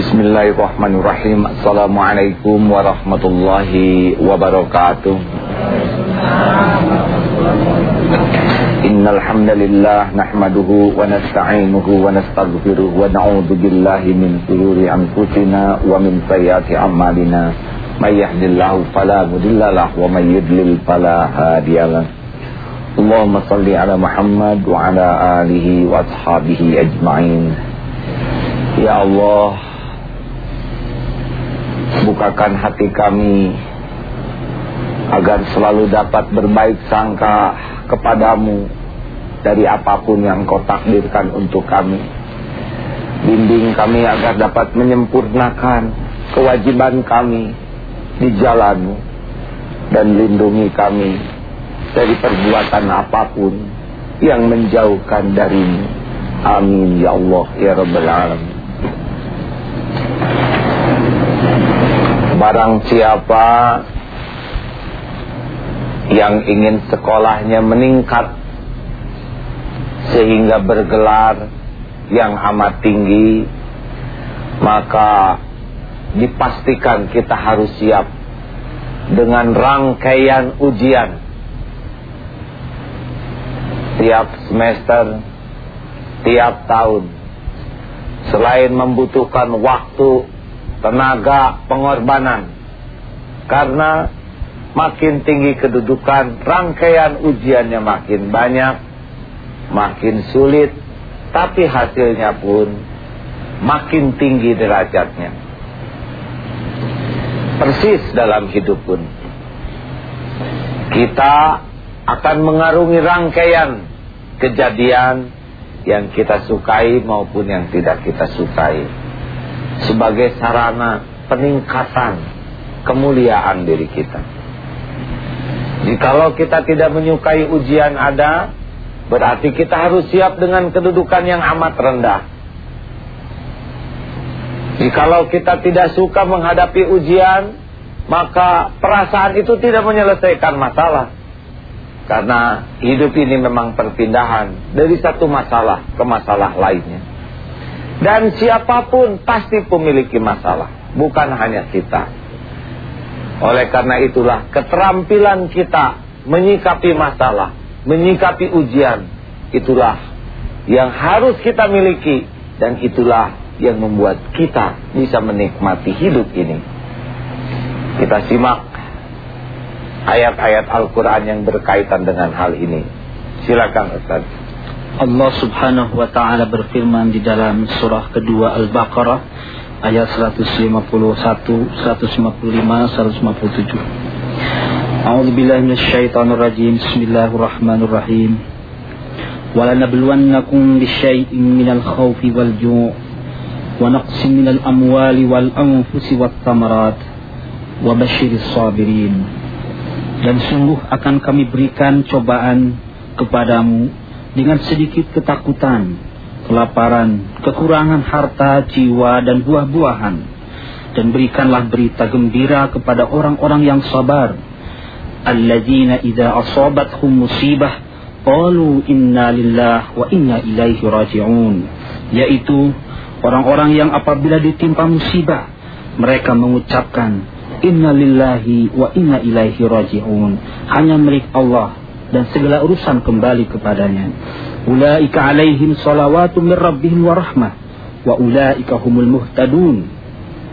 Bismillahirrahmanirrahim. Assalamualaikum warahmatullahi wabarakatuh. Innal hamdalillah nahmaduhu wa nasta'inuhu wa nastaghfiruh wa na'udzu billahi min shururi anfusina wa min sayyiati a'malina. May yahdihillahu fala wa may yudlil fala hadiyalah Allahumma salli ala Muhammad wa ala alihi wa ashabihi ajma'in. Ya Allah bukakan hati kami agar selalu dapat berbaik sangka kepadamu dari apa pun yang kau takdirkan untuk kami. Bimbing kami agar dapat menyempurnakan kewajiban kami di jalanmu dan lindungi kami dari perbuatan apa pun yang menjauhkan darimu. Amin ya Allah ya Rabbal Alamin. Barang siapa yang ingin sekolahnya meningkat sehingga bergelar yang amat tinggi maka dipastikan kita harus siap dengan rangkaian ujian. Tiap semester tiap tahun. Selain membutuhkan waktu tenaga pengorbanan. Karena makin tinggi kedudukan, rangkaian ujiannya makin banyak, makin sulit, tapi hasilnya pun makin tinggi derajatnya. Persis dalam hidup pun. Kita akan mengarungi rangkaian kejadian yang kita sukai maupun yang tidak kita sukai sebagai sarana peningkatan kemuliaan diri kita. Jikalau kita tidak menyukai ujian ada, berarti kita harus siap dengan kedudukan yang amat rendah. Jikalau kita tidak suka menghadapi ujian, maka perasaan itu tidak menyelesaikan masalah. Karena hidup ini memang perpindahan dari satu masalah ke masalah lainnya. Dan siapa pun pasti memiliki masalah, bukan hanya kita. Oleh karena itulah keterampilan kita menyikapi masalah, menyikapi ujian, itulah yang harus kita miliki dan itulah yang membuat kita bisa menikmati hidup ini. Kita simak ayat-ayat Al-Quran yang berkaitan dengan hal ini. Silakan Ustaz. Allah subhanahu wa ta'ala berfirman di dalam surah kedua Al-Baqarah ayat 151, 155, 157. A'udzu billahi minasyaitonir rajim. Bismillahirrahmanirrahim. ولنبلونكم بشيء من الخوف والجوع ونقص من الأموال والأنفس والثمرات وبشر الصابرين dan sungguh akan kami berikan cobaan kepadamu dengan sedikit ketakutan, kelaparan, kekurangan harta, jiwa, dan buah-buahan. Dan berikanlah berita gembira kepada orang-orang yang sabar. Alladzina idza asabathum musibah qalu inna lillah wa inna ilaihi raji'un. Yaitu orang-orang yang apabila ditimpa musibah mereka mengucapkan inna lillahi wa inna ilaihi raji'un. Hanya milik Allah dan segala urusan kembali kepadanya. Ulaika alaihim salawatu min rabbihim wa rahmah wa ulaika humul muhtadun.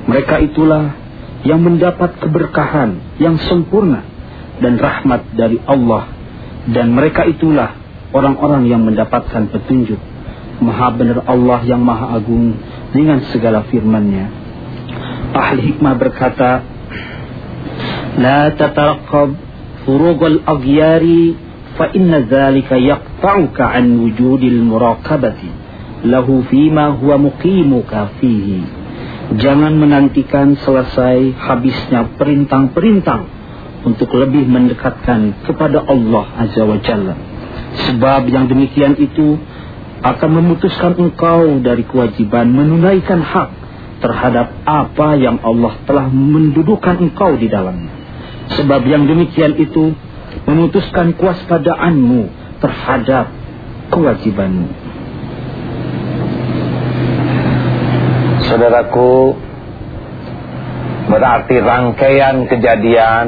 Mereka itulah yang mendapat keberkahan yang sempurna dan rahmat dari Allah dan mereka itulah orang-orang yang mendapatkan petunjuk. Maha benar Allah yang maha agung dengan segala firman-Nya. Ahli hikmah berkata, La tatarqab furugal aghyari فإن ذلك يقطعك عن وجود المراقبة له فيما هو مقيمك فيه Jangan menantikan selesai habisnya perintang-perintang untuk lebih mendekatkan kepada Allah Azza wa Jalla. Sebab yang demikian itu akan memutuskan engkau dari kewajiban menunaikan hak terhadap apa yang Allah telah mendudukan engkau di dalamnya. Sebab yang demikian itu memutuskan kewaspadaanmu terhadap kewajibanmu. Saudaraku, berarti rangkaian kejadian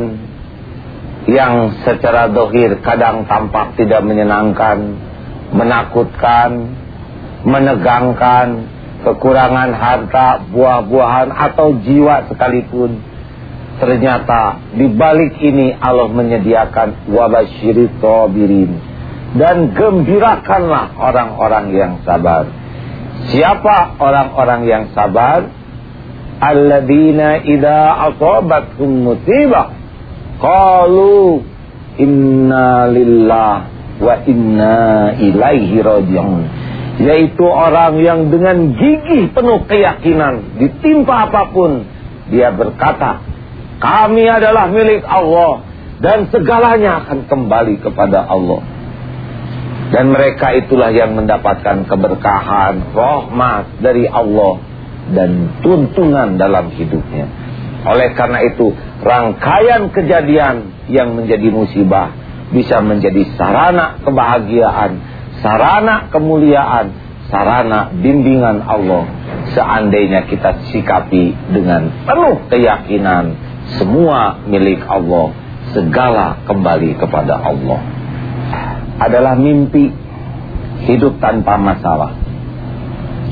yang secara dohir kadang tampak tidak menyenangkan, menakutkan, menegangkan, kekurangan harta, buah-buahan atau jiwa sekalipun. Ternyata di balik ini Allah menyediakan wabasyirit sabirin dan gembirakanlah orang-orang yang sabar. Siapa orang-orang yang sabar? Alladzina idza asabatkum musibah qalu inna lillah wa inna ilaihi raji'un yaitu orang yang dengan gigih penuh keyakinan ditimpa apa pun dia berkata kami adalah milik Allah dan segalanya akan kembali kepada Allah dan mereka itulah yang mendapatkan keberkahan rahmat dari Allah dan tuntunan dalam hidupnya oleh karena itu rangkaian kejadian yang menjadi musibah bisa menjadi sarana kebahagiaan sarana kemuliaan, sarana bimbingan Allah. Seandainya kita sikapi dengan penuh keyakinan semua milik Allah, segala kembali kepada Allah. Adalah mimpi hidup tanpa masalah.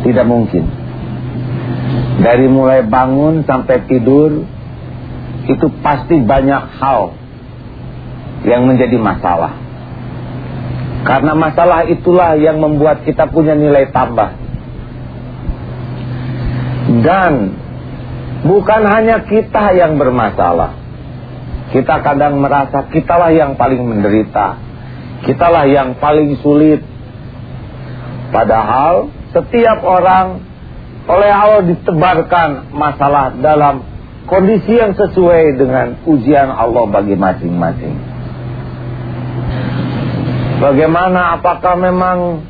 Tidak mungkin. Dari mulai bangun sampai tidur itu pasti banyak hal yang menjadi masalah. Karena masalah itulah yang membuat kita punya nilai tambah. Dan bukan hanya kita yang bermasalah. Kita kadang merasa kitalah yang paling menderita. Kitalah yang paling sulit. Padahal setiap orang oleh Allah ditebarkan masalah dalam kondisi yang sesuai dengan ujian Allah bagi masing-masing. Bagaimana apakah memang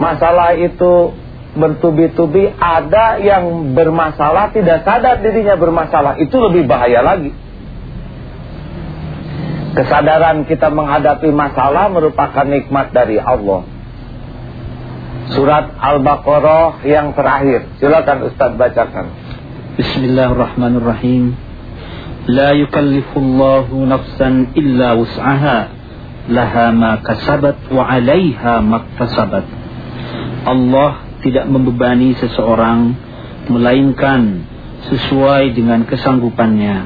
masalah itu bertubi-tubi ada yang bermasalah tidak sadar dirinya bermasalah itu lebih bahaya lagi. Kesadaran kita menghadapi masalah merupakan nikmat dari Allah. Surat Al-Baqarah yang terakhir. Silakan Ustaz bacakan. Bismillahirrahmanirrahim. La yukallifullahu nafsan illa wus'aha. Laha ma kasabat wa 'alaiha maktasabat. Allah tidak membebani seseorang melainkan sesuai dengan kesanggupannya.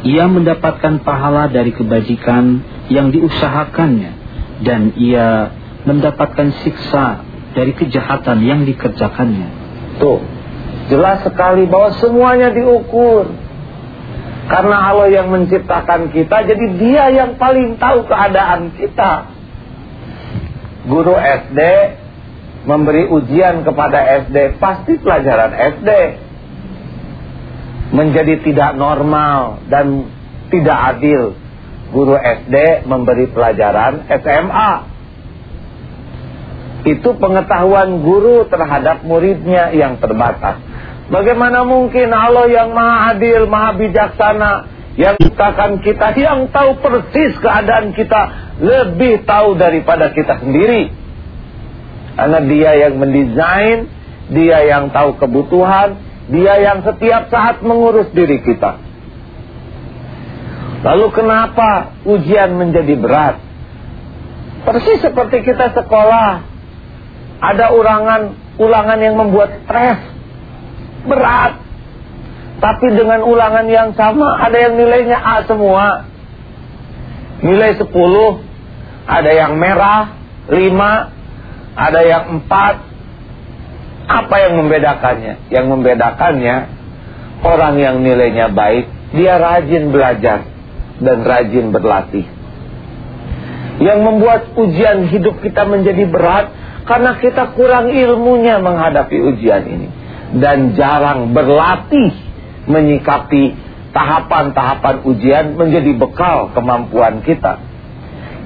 Ia mendapatkan pahala dari kebajikan yang diusahakannya dan ia mendapatkan siksa dari kejahatan yang dikerjakannya. Tuh, jelas sekali bahwa semuanya diukur. Karena Allah yang menciptakan kita, jadi dia yang paling tahu keadaan kita. Guru SD memberi ujian kepada SD, pasti pelajaran SD. Menjadi tidak normal dan tidak adil. Guru SD memberi pelajaran SMA. Itu pengetahuan guru terhadap muridnya yang terbatas. Bagaimana mungkin Allah yang maha adil, maha bijaksana, yang ciptakan kita, yang tahu persis keadaan kita, lebih tahu daripada kita sendiri. Karena dia yang mendesain, dia yang tahu kebutuhan, dia yang setiap saat mengurus diri kita. Lalu kenapa ujian menjadi berat? Persis seperti kita sekolah, ada ulangan ulangan yang membuat stres berat. Tapi dengan ulangan yang sama ada yang nilainya A semua. Nilai 10, ada yang merah, 5, ada yang 4. Apa yang membedakannya? Yang membedakannya orang yang nilainya baik, dia rajin belajar dan rajin berlatih. Yang membuat ujian hidup kita menjadi berat karena kita kurang ilmunya menghadapi ujian ini dan jarang berlatih menyikapi tahapan-tahapan ujian menjadi bekal kemampuan kita.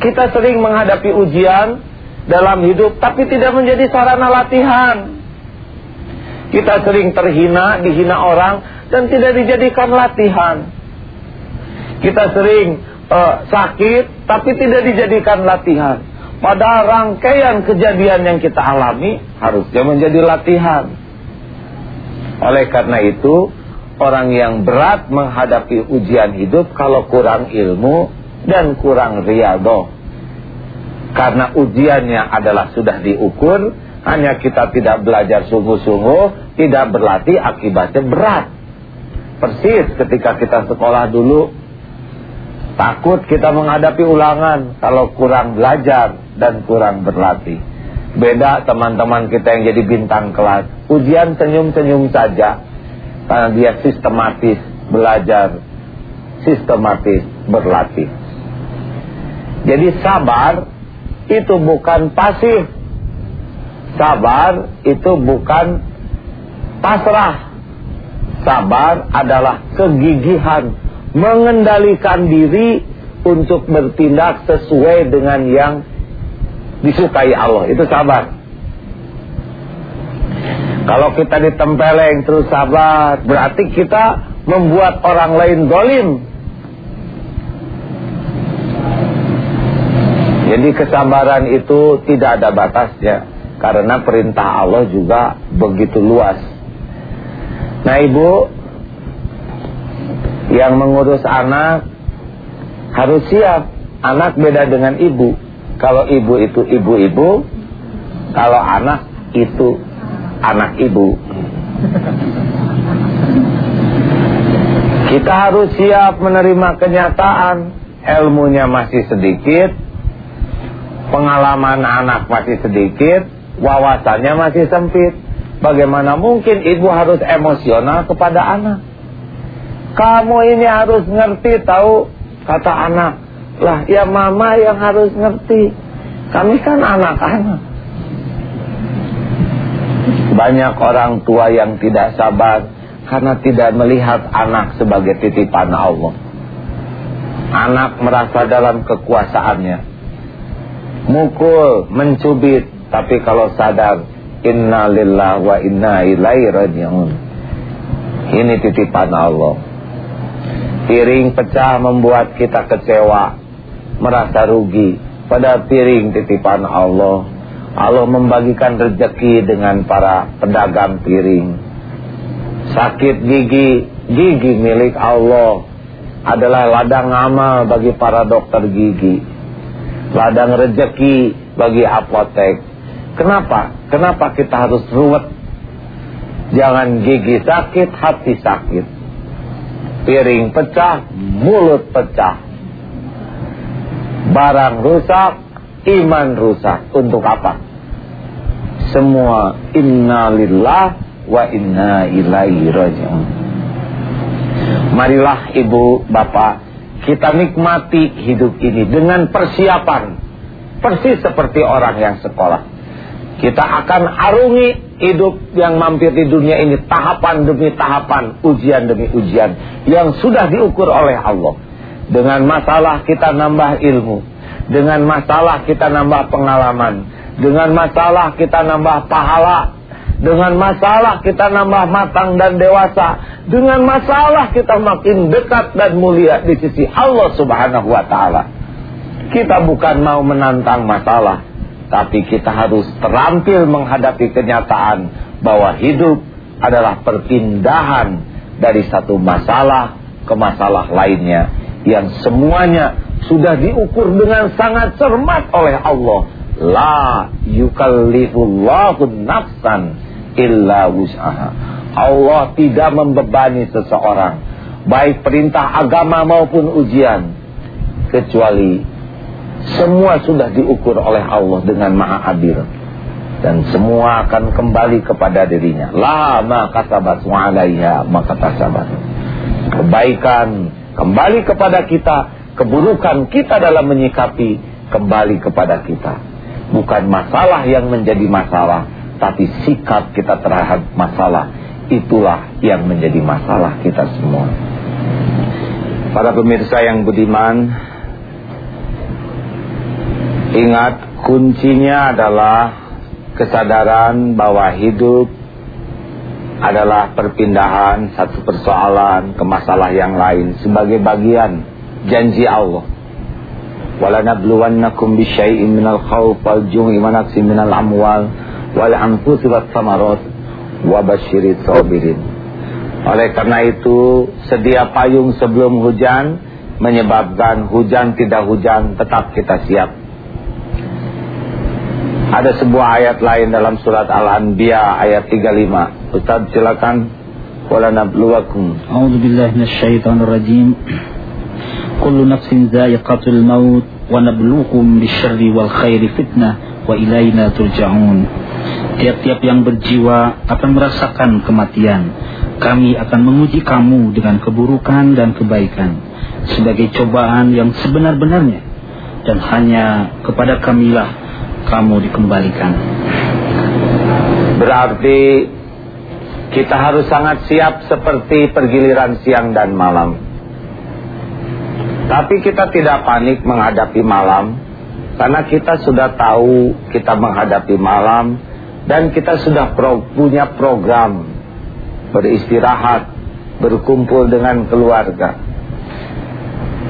Kita sering menghadapi ujian dalam hidup tapi tidak menjadi sarana latihan. Kita sering terhina, dihina orang dan tidak dijadikan latihan. Kita sering uh, sakit tapi tidak dijadikan latihan. Pada rangkaian kejadian yang kita alami harusnya menjadi latihan. Oleh karena itu, orang yang berat menghadapi ujian hidup kalau kurang ilmu dan kurang riado. Karena ujiannya adalah sudah diukur, hanya kita tidak belajar sungguh-sungguh, tidak berlatih, akibatnya berat. Persis ketika kita sekolah dulu, takut kita menghadapi ulangan kalau kurang belajar dan kurang berlatih. Beda teman-teman kita yang jadi bintang kelas, ujian senyum-senyum saja, karena dia sistematis belajar, sistematis berlatih. Jadi sabar itu bukan pasif. Sabar itu bukan pasrah. Sabar adalah kegigihan mengendalikan diri untuk bertindak sesuai dengan yang disukai Allah. Itu sabar. Kalau kita ditempeleng terus sabar, berarti kita membuat orang lain dolim. Jadi kesabaran itu tidak ada batasnya karena perintah Allah juga begitu luas. Nah ibu yang mengurus anak harus siap. Anak beda dengan ibu. Kalau ibu itu ibu-ibu, kalau anak itu anak ibu. Kita harus siap menerima kenyataan. Ilmunya masih sedikit, pengalaman anak masih sedikit, wawasannya masih sempit. Bagaimana mungkin ibu harus emosional kepada anak? Kamu ini harus ngerti tahu kata anak. Lah ya mama yang harus ngerti. Kami kan anak-anak. Banyak orang tua yang tidak sabar karena tidak melihat anak sebagai titipan Allah. Anak merasa dalam kekuasaannya mukul, mencubit, tapi kalau sadar inna lillah wa inna ilaihi raji'un. Ini titipan Allah. Piring pecah membuat kita kecewa, merasa rugi. Pada piring titipan Allah. Allah membagikan rezeki dengan para pedagang piring. Sakit gigi, gigi milik Allah adalah ladang amal bagi para dokter gigi ladang rezeki bagi apotek. Kenapa? Kenapa kita harus ruwet? Jangan gigi sakit, hati sakit. Piring pecah, mulut pecah. Barang rusak, iman rusak. Untuk apa? Semua innalillah wa inna ilaihi raji'un. Marilah ibu bapak kita nikmati hidup ini dengan persiapan. Persis seperti orang yang sekolah. Kita akan arungi hidup yang mampir di dunia ini tahapan demi tahapan, ujian demi ujian yang sudah diukur oleh Allah. Dengan masalah kita nambah ilmu, dengan masalah kita nambah pengalaman, dengan masalah kita nambah pahala, dengan masalah kita nambah matang dan dewasa. Dengan masalah kita makin dekat dan mulia di sisi Allah subhanahu wa ta'ala. Kita bukan mau menantang masalah. Tapi kita harus terampil menghadapi kenyataan bahwa hidup adalah perpindahan dari satu masalah ke masalah lainnya. Yang semuanya sudah diukur dengan sangat cermat oleh Allah. La yukallifullahu nafsan illa wus'aha. Allah tidak membebani seseorang baik perintah agama maupun ujian kecuali semua sudah diukur oleh Allah dengan maha adil dan semua akan kembali kepada dirinya. La ma kasabat wa alaiha ma kasabat. Kebaikan kembali kepada kita, keburukan kita dalam menyikapi kembali kepada kita. Bukan masalah yang menjadi masalah, tapi sikap kita terhadap masalah itulah yang menjadi masalah kita semua. Para pemirsa yang budiman, ingat kuncinya adalah kesadaran bahwa hidup adalah perpindahan satu persoalan ke masalah yang lain sebagai bagian janji Allah. Walanabluwannakum bisyai'in minal khawf wal jum'i wa minal amwal wal anfusi was samarat wa sabirin Oleh karena itu, sedia payung sebelum hujan menyebabkan hujan tidak hujan tetap kita siap. Ada sebuah ayat lain dalam surat Al-Anbiya ayat 35. Ustaz silakan. Wala nabluwakum. A'udzu billahi minasyaitonir rajim. Kullu nafsin dha'iqatul maut wa nabluukum bisyarri wal khairi fitnah wa ilaina turja'un. Tiap-tiap yang berjiwa akan merasakan kematian. Kami akan menguji kamu dengan keburukan dan kebaikan sebagai cobaan yang sebenar-benarnya dan hanya kepada kamilah kamu dikembalikan. Berarti kita harus sangat siap seperti pergiliran siang dan malam. Tapi kita tidak panik menghadapi malam karena kita sudah tahu kita menghadapi malam dan kita sudah pro, punya program beristirahat, berkumpul dengan keluarga.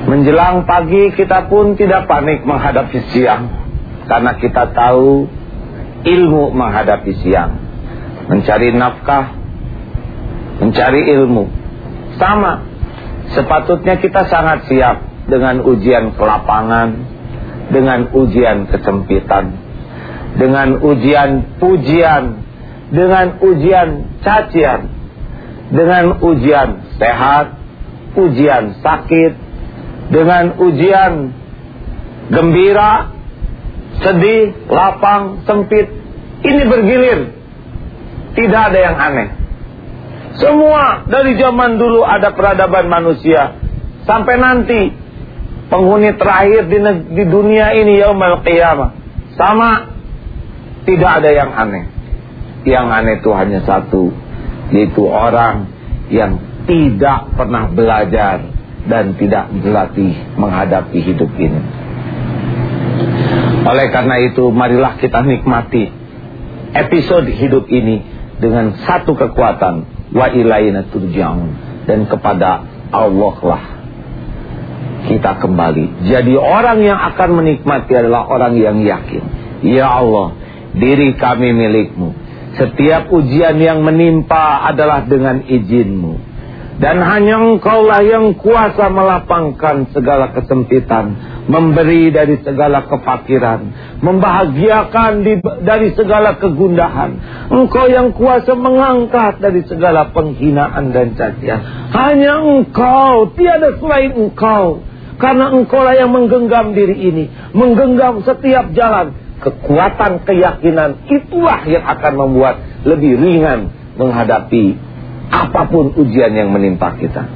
Menjelang pagi kita pun tidak panik menghadapi siang karena kita tahu ilmu menghadapi siang. Mencari nafkah, mencari ilmu. Sama, sepatutnya kita sangat siap dengan ujian kelapangan, dengan ujian kesempitan, dengan ujian pujian, dengan ujian cacian, dengan ujian sehat, ujian sakit, dengan ujian gembira, sedih, lapang, sempit. Ini bergilir. Tidak ada yang aneh. Semua dari zaman dulu ada peradaban manusia. Sampai nanti penghuni terakhir di, di dunia ini yaumul qiyamah. Sama tidak ada yang aneh. Yang aneh itu hanya satu, yaitu orang yang tidak pernah belajar dan tidak berlatih menghadapi hidup ini. Oleh karena itu, marilah kita nikmati episode hidup ini dengan satu kekuatan wa ilaina turja'un dan kepada Allah lah kita kembali. Jadi orang yang akan menikmati adalah orang yang yakin. Ya Allah, diri kami milikmu. Setiap ujian yang menimpa adalah dengan izinmu. Dan hanya engkaulah yang kuasa melapangkan segala kesempitan. Memberi dari segala kefakiran. Membahagiakan di, dari segala kegundahan. Engkau yang kuasa mengangkat dari segala penghinaan dan cacian. Hanya engkau, tiada selain engkau. Karena engkaulah yang menggenggam diri ini. Menggenggam setiap jalan. Kekuatan keyakinan itulah yang akan membuat lebih ringan menghadapi apa pun ujian yang menimpa kita.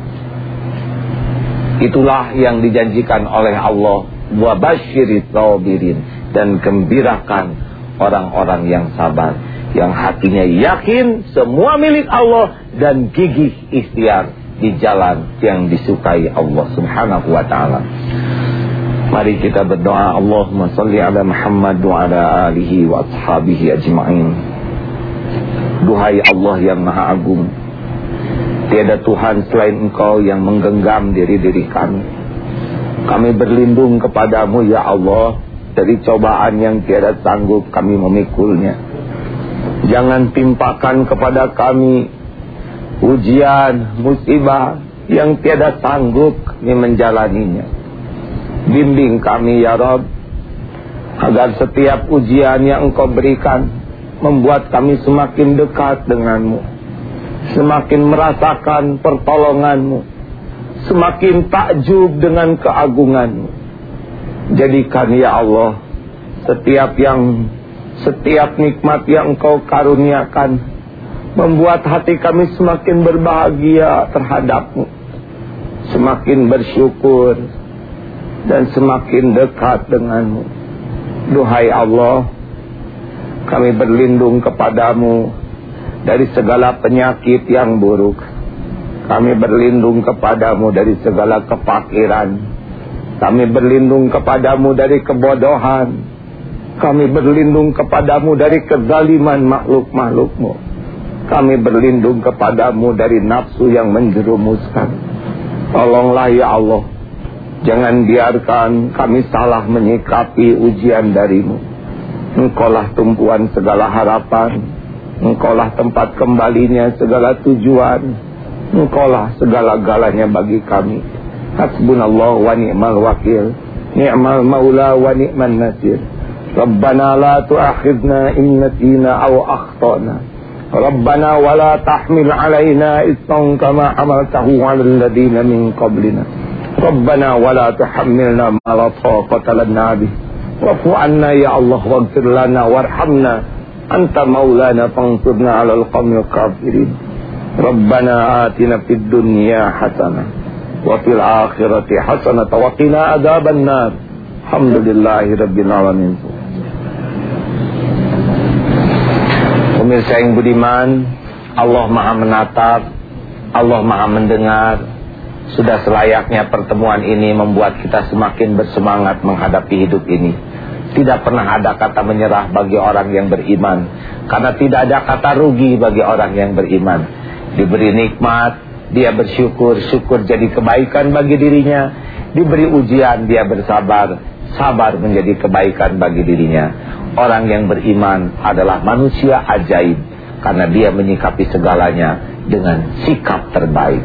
Itulah yang dijanjikan oleh Allah wa basyirit sabirin dan gembirakan orang-orang yang sabar yang hatinya yakin semua milik Allah dan gigih ikhtiar di jalan yang disukai Allah Subhanahu wa taala. Mari kita berdoa Allahumma salli ala Muhammad wa ala alihi wa ashabihi ajma'in. Duhai Allah yang Maha Agung, Tiada Tuhan selain engkau yang menggenggam diri-diri kami. Kami berlindung kepadamu ya Allah dari cobaan yang tiada sanggup kami memikulnya. Jangan timpakan kepada kami ujian, musibah yang tiada sanggup kami menjalaninya. Bimbing kami ya Rabb agar setiap ujian yang engkau berikan membuat kami semakin dekat denganmu semakin merasakan pertolonganmu, semakin takjub dengan keagunganmu. Jadikan ya Allah setiap yang setiap nikmat yang engkau karuniakan membuat hati kami semakin berbahagia terhadapmu, semakin bersyukur dan semakin dekat denganmu. Duhai Allah, kami berlindung kepadamu dari segala penyakit yang buruk. Kami berlindung kepadamu dari segala kepakiran. Kami berlindung kepadamu dari kebodohan. Kami berlindung kepadamu dari kezaliman makhluk-makhlukmu. Kami berlindung kepadamu dari nafsu yang menjerumuskan. Tolonglah ya Allah. Jangan biarkan kami salah menyikapi ujian darimu. Engkaulah tumpuan segala harapan Engkaulah tempat kembalinya segala tujuan. Engkaulah segala-galanya bagi kami. Hasbunallah wa ni'mal wakil. Ni'mal maula wa ni'man nasir. Rabbana la tu'akhidna in nasina aw akhtana. Rabbana la tahmil alaina isran kama hamaltahu 'ala alladhina min la tuhammilna ma la taqata lana bih. Wa'fu 'anna ya Allah waghfir lana warhamna. Anta maulana fansurna 'alal qawmil kafirin. Rabbana atina fid dunya hasanah wa fil akhirati hasanah wa qina adzaban nar. Alhamdulillahi rabbil alamin. Pemirsa yang budiman, Allah Maha menatap, Allah Maha mendengar. Sudah selayaknya pertemuan ini membuat kita semakin bersemangat menghadapi hidup ini. Tidak pernah ada kata menyerah bagi orang yang beriman. Karena tidak ada kata rugi bagi orang yang beriman. Diberi nikmat, dia bersyukur, syukur jadi kebaikan bagi dirinya. Diberi ujian, dia bersabar, sabar menjadi kebaikan bagi dirinya. Orang yang beriman adalah manusia ajaib karena dia menyikapi segalanya dengan sikap terbaik.